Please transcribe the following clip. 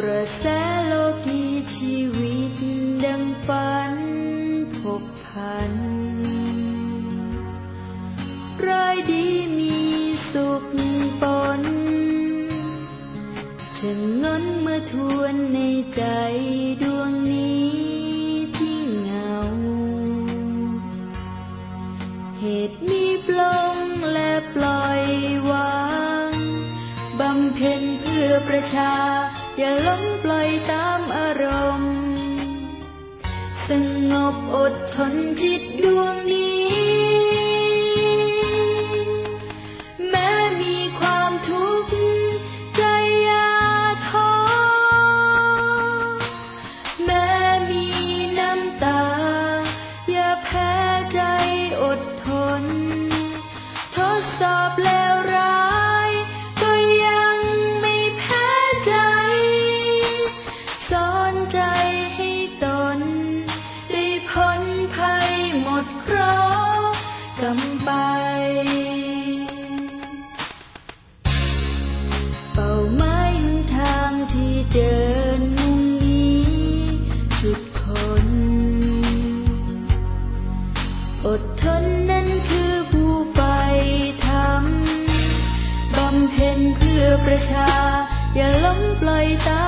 กระแสโลกีชีวิตดังฝันผกพันรายดีมีสุขปนจะงนเมื่อทวนในใจดวงนี้ที่เหงา เหตุมีปลงและปล่อยวางบำเพ็ญเพื่อประชา อย่าล้มปล่อยตามอารมณ์ สงบอดทนจิตดวงนี้ ญเพื่อประชา อย่าล้มปล่อยตา